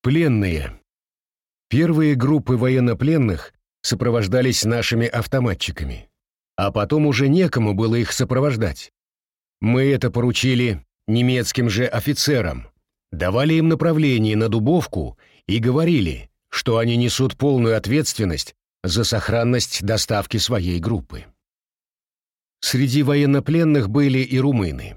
Пленные. Первые группы военнопленных сопровождались нашими автоматчиками, а потом уже некому было их сопровождать. Мы это поручили немецким же офицерам, давали им направление на Дубовку и говорили, что они несут полную ответственность за сохранность доставки своей группы. Среди военнопленных были и румыны.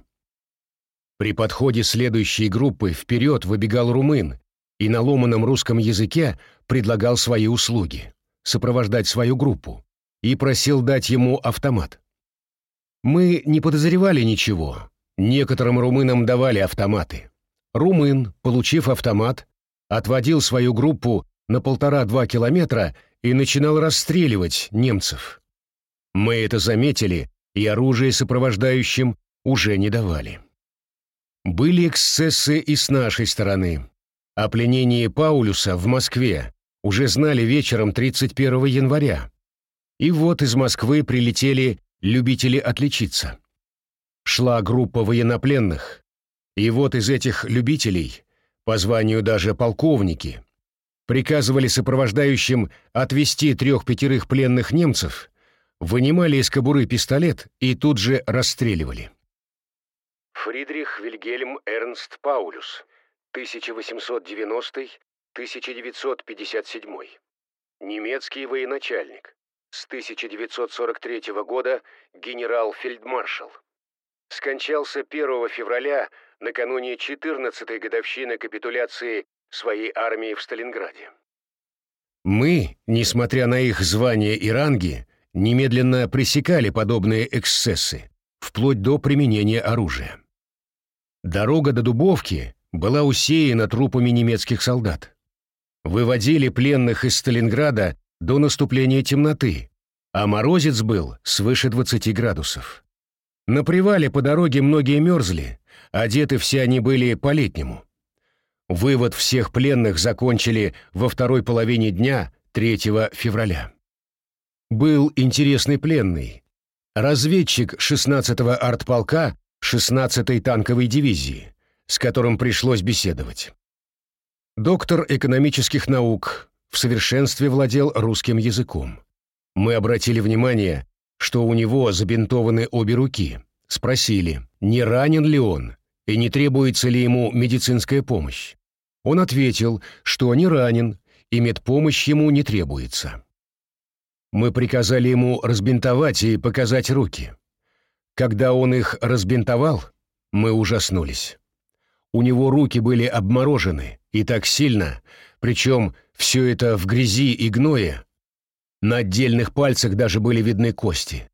При подходе следующей группы вперед выбегал румын и на ломаном русском языке предлагал свои услуги, сопровождать свою группу, и просил дать ему автомат. Мы не подозревали ничего. Некоторым румынам давали автоматы. Румын, получив автомат, отводил свою группу на полтора-два километра и начинал расстреливать немцев. Мы это заметили и оружие сопровождающим уже не давали. Были эксцессы и с нашей стороны. О пленении Паулюса в Москве уже знали вечером 31 января. И вот из Москвы прилетели любители отличиться. Шла группа военнопленных, и вот из этих любителей, по званию даже полковники, приказывали сопровождающим отвести трех-пятерых пленных немцев вынимали из кобуры пистолет и тут же расстреливали. Фридрих Вильгельм Эрнст Паулюс, 1890-1957. Немецкий военачальник. С 1943 года генерал-фельдмаршал. Скончался 1 февраля накануне 14-й годовщины капитуляции своей армии в Сталинграде. Мы, несмотря на их звания и ранги, немедленно пресекали подобные эксцессы, вплоть до применения оружия. Дорога до Дубовки была усеяна трупами немецких солдат. Выводили пленных из Сталинграда до наступления темноты, а морозец был свыше 20 градусов. На привале по дороге многие мерзли, одеты все они были по-летнему. Вывод всех пленных закончили во второй половине дня 3 февраля был интересный пленный, разведчик 16-го артполка 16-й танковой дивизии, с которым пришлось беседовать. Доктор экономических наук в совершенстве владел русским языком. Мы обратили внимание, что у него забинтованы обе руки. Спросили, не ранен ли он и не требуется ли ему медицинская помощь. Он ответил, что не ранен и медпомощь ему не требуется. Мы приказали ему разбинтовать и показать руки. Когда он их разбинтовал, мы ужаснулись. У него руки были обморожены, и так сильно, причем все это в грязи и гное. На отдельных пальцах даже были видны кости.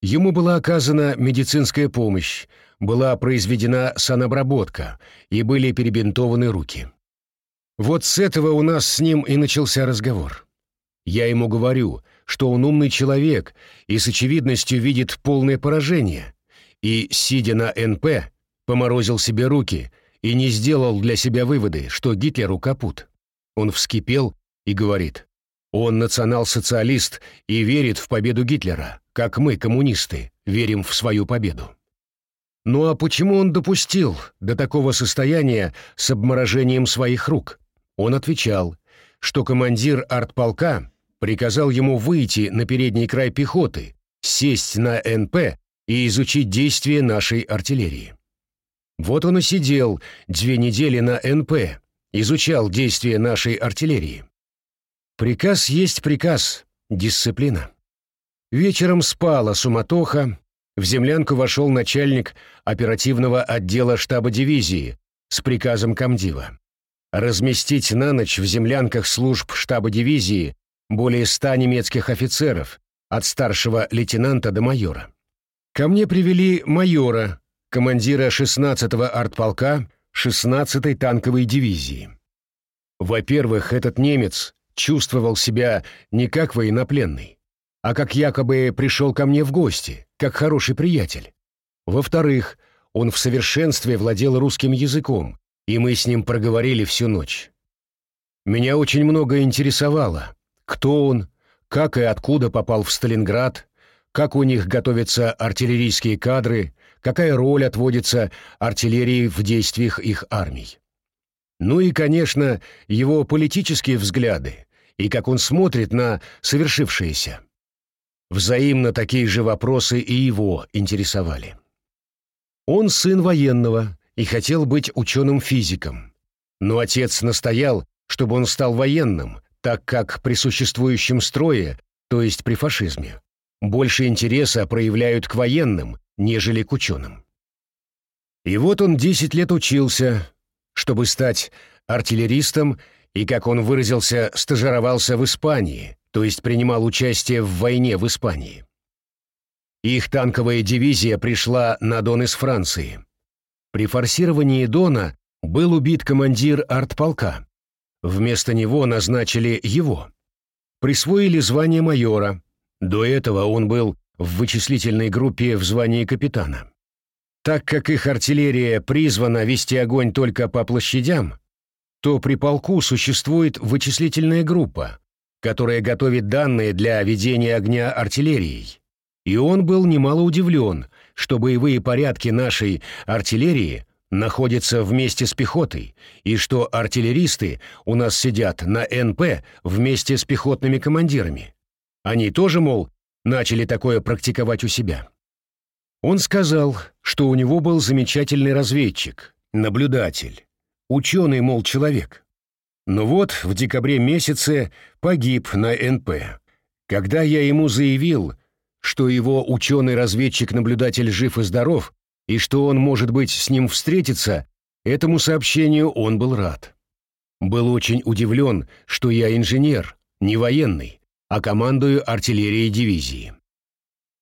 Ему была оказана медицинская помощь, была произведена санобработка, и были перебинтованы руки. Вот с этого у нас с ним и начался разговор. Я ему говорю, что он умный человек и с очевидностью видит полное поражение, и, сидя на НП, поморозил себе руки и не сделал для себя выводы, что Гитлеру капут. Он вскипел и говорит, он национал-социалист и верит в победу Гитлера, как мы, коммунисты, верим в свою победу. Ну а почему он допустил до такого состояния с обморожением своих рук? Он отвечал, что командир артполка приказал ему выйти на передний край пехоты, сесть на НП и изучить действия нашей артиллерии. Вот он и сидел две недели на НП, изучал действия нашей артиллерии. Приказ есть приказ, дисциплина. Вечером спала суматоха, в землянку вошел начальник оперативного отдела штаба дивизии с приказом комдива. Разместить на ночь в землянках служб штаба дивизии более ста немецких офицеров, от старшего лейтенанта до майора. Ко мне привели майора, командира 16-го артполка 16-й танковой дивизии. Во-первых, этот немец чувствовал себя не как военнопленный, а как якобы пришел ко мне в гости, как хороший приятель. Во-вторых, он в совершенстве владел русским языком, и мы с ним проговорили всю ночь. Меня очень много интересовало, кто он, как и откуда попал в Сталинград, как у них готовятся артиллерийские кадры, какая роль отводится артиллерии в действиях их армий. Ну и, конечно, его политические взгляды и как он смотрит на совершившееся. Взаимно такие же вопросы и его интересовали. Он сын военного и хотел быть ученым-физиком, но отец настоял, чтобы он стал военным, так как при существующем строе, то есть при фашизме, больше интереса проявляют к военным, нежели к ученым. И вот он 10 лет учился, чтобы стать артиллеристом и, как он выразился, стажировался в Испании, то есть принимал участие в войне в Испании. Их танковая дивизия пришла на Дон из Франции. При форсировании Дона был убит командир артполка. Вместо него назначили его. Присвоили звание майора. До этого он был в вычислительной группе в звании капитана. Так как их артиллерия призвана вести огонь только по площадям, то при полку существует вычислительная группа, которая готовит данные для ведения огня артиллерией. И он был немало удивлен, что боевые порядки нашей артиллерии находятся вместе с пехотой, и что артиллеристы у нас сидят на НП вместе с пехотными командирами. Они тоже, мол, начали такое практиковать у себя. Он сказал, что у него был замечательный разведчик, наблюдатель, ученый, мол, человек. Но вот в декабре месяце погиб на НП. Когда я ему заявил, что его ученый-разведчик-наблюдатель жив и здоров, и что он, может быть, с ним встретиться, этому сообщению он был рад. Был очень удивлен, что я инженер, не военный, а командую артиллерией дивизии.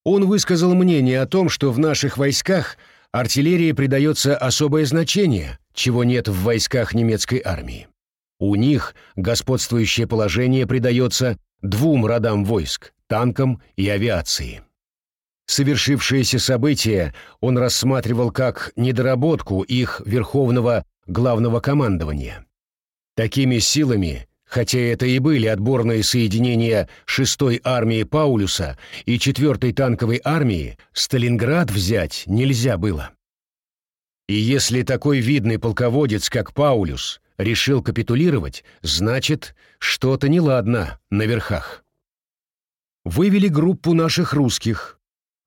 Он высказал мнение о том, что в наших войсках артиллерии придается особое значение, чего нет в войсках немецкой армии. У них господствующее положение придается двум родам войск – танкам и авиации. Совершившиеся события он рассматривал как недоработку их верховного главного командования. Такими силами, хотя это и были отборные соединения 6-й армии Паулюса и 4-й танковой армии, Сталинград взять нельзя было. И если такой видный полководец, как Паулюс, решил капитулировать, значит, что-то неладно на верхах. Вывели группу наших русских.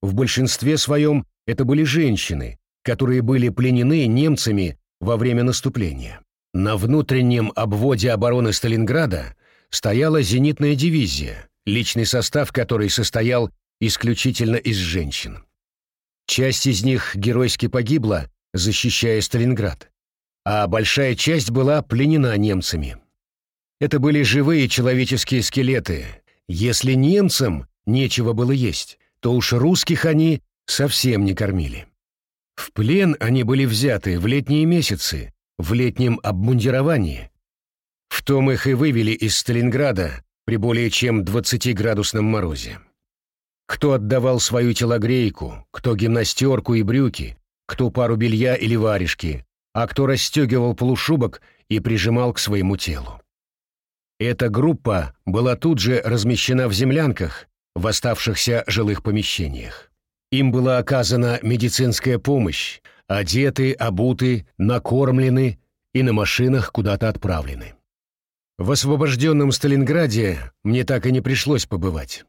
В большинстве своем это были женщины, которые были пленены немцами во время наступления. На внутреннем обводе обороны Сталинграда стояла зенитная дивизия, личный состав которой состоял исключительно из женщин. Часть из них геройски погибла, защищая Сталинград а большая часть была пленена немцами. Это были живые человеческие скелеты. Если немцам нечего было есть, то уж русских они совсем не кормили. В плен они были взяты в летние месяцы, в летнем обмундировании. В том их и вывели из Сталинграда при более чем 20-градусном морозе. Кто отдавал свою телогрейку, кто гимнастерку и брюки, кто пару белья или варежки, а кто расстегивал полушубок и прижимал к своему телу. Эта группа была тут же размещена в землянках в оставшихся жилых помещениях. Им была оказана медицинская помощь, одеты, обуты, накормлены и на машинах куда-то отправлены. В освобожденном Сталинграде мне так и не пришлось побывать.